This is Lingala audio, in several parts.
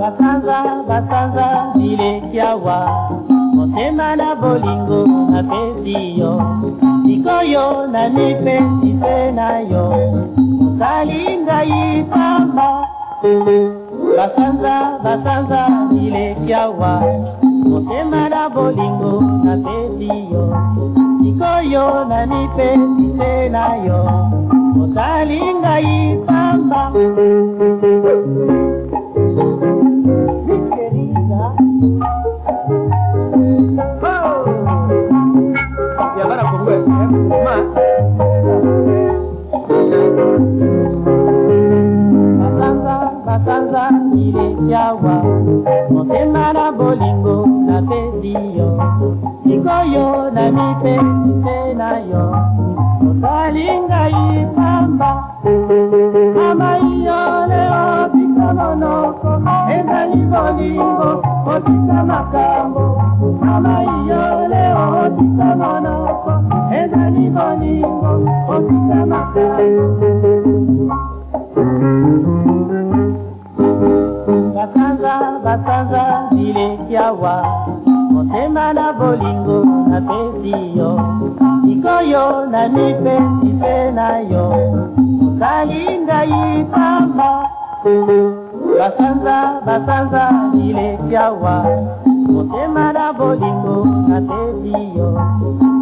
basanza basanza bileki awa motema na bolingo napesi yo sikoyo nalipesise na yo osali ngai pamba basanza basanza bileki awa motema na bolingo napesi yo sikoyo nalipesise na yo osali ngai pamba caramba. Mi querida. Oh. Y ahora con huevo, ¿eh? Más. yawa motema na bolingo napesi yo sikoyo na mipesi te na yo osali ngai pamba bolingo otika makambo mama iyole otika monoko ezali bolingo otika makambo basanza basanza bileki awa motema na bolingo napesi yo sikoyo namipesi mpe na yo osali ngai pamba basanza ileki awa motema na bolingo natebi yo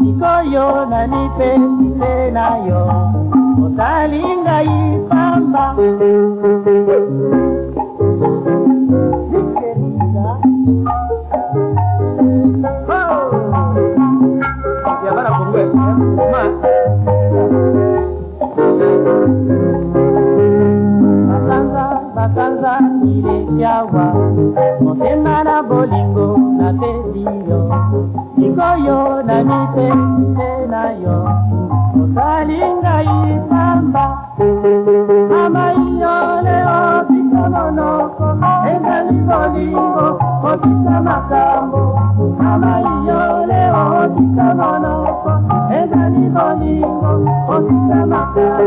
sikoyo nani mpe sise na yo otali ngai pamba koza ilekiawa motema na bolingo napeli yo likoyo na mipelise na yo osali ngai pamba mamai yo leo pisa monoko ezali bolingo kopisa makambo mamai yo leo pisa monoko ezali bolingo kopisa makambo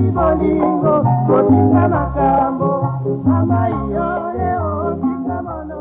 ezali bolingo kotinga makambo mama iyo ye eh, otika oh, mono